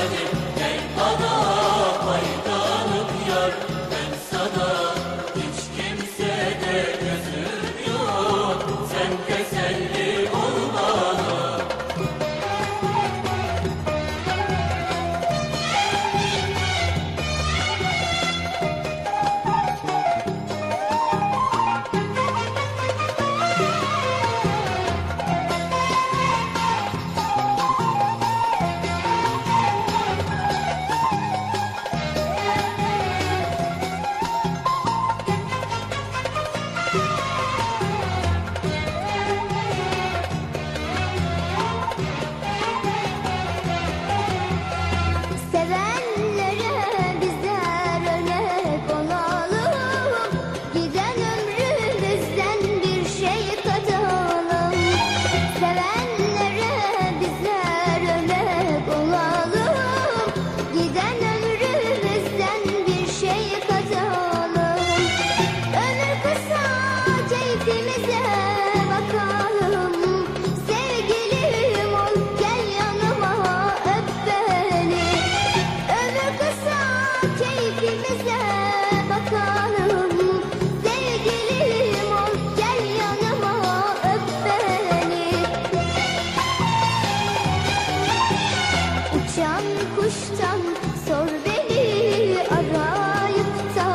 hadi kuştan sor beni arayıp da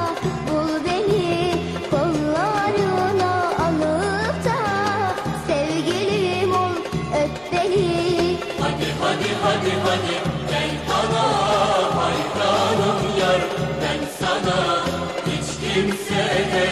bul beni. Kollarına alıp da sevgilim ol öp beni. Hadi hadi hadi hadi gel bana hayranım yar. Ben sana hiç kimse de